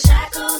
shackles.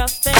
much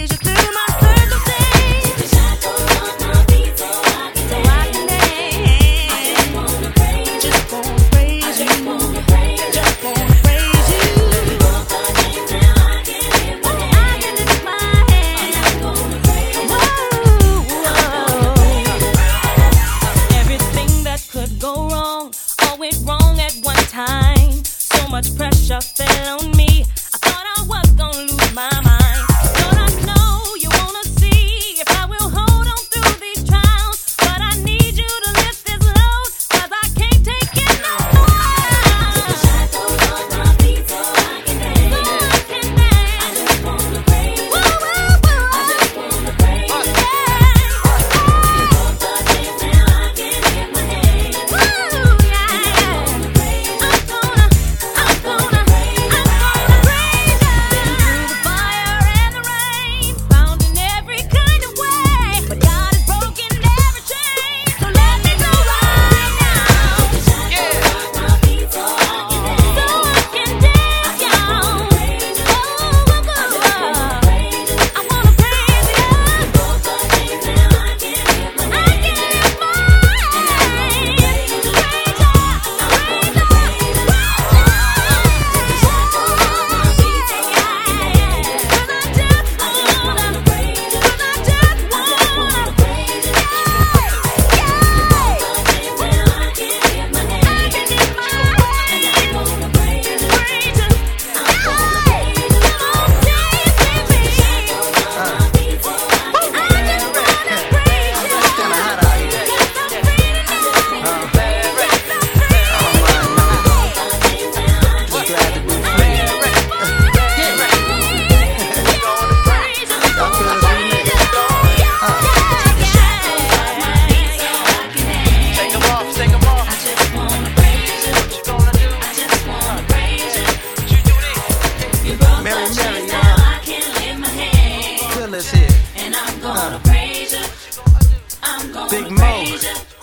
Big Mo.